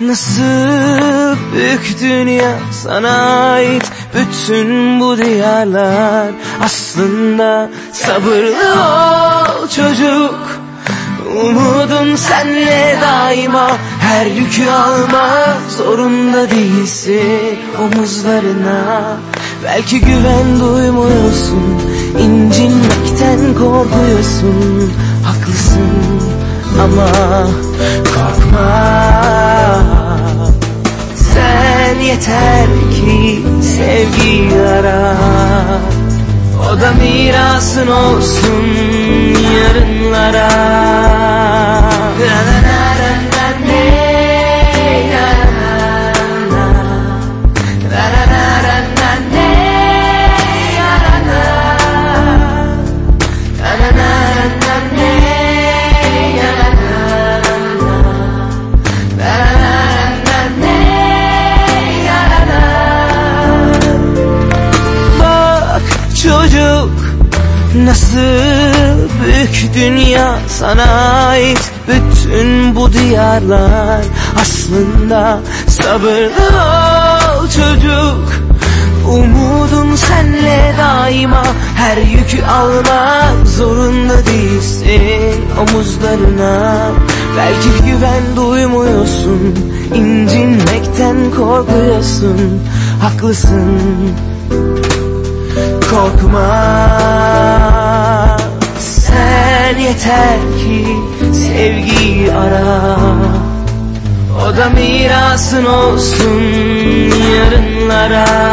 Nasıl büyük dünya sana ait? Bütün bu diyarlar Aslında sabırlı ol çocuk. Umudun senle daima her yükü almak zorunda değilsin omuzlarına. Belki güven duymuyorsun incinmekten korkuyorsun. Haklısın ama korkma yeter ki sevgi ara O da mirasın olsun yarınlara Nasıl büyük dünya sana ait? Bütün bu diyarlar Aslında sabırlı ol çocuk. Umudun senle daima her yükü almak zorunda değilsin. Omuzlarına Belki güven duymuyorsun incinmekten korkuyorsun. Haklısın. Korkma yeter ki sevgiyi ara. O da mirasın olsun yarınlara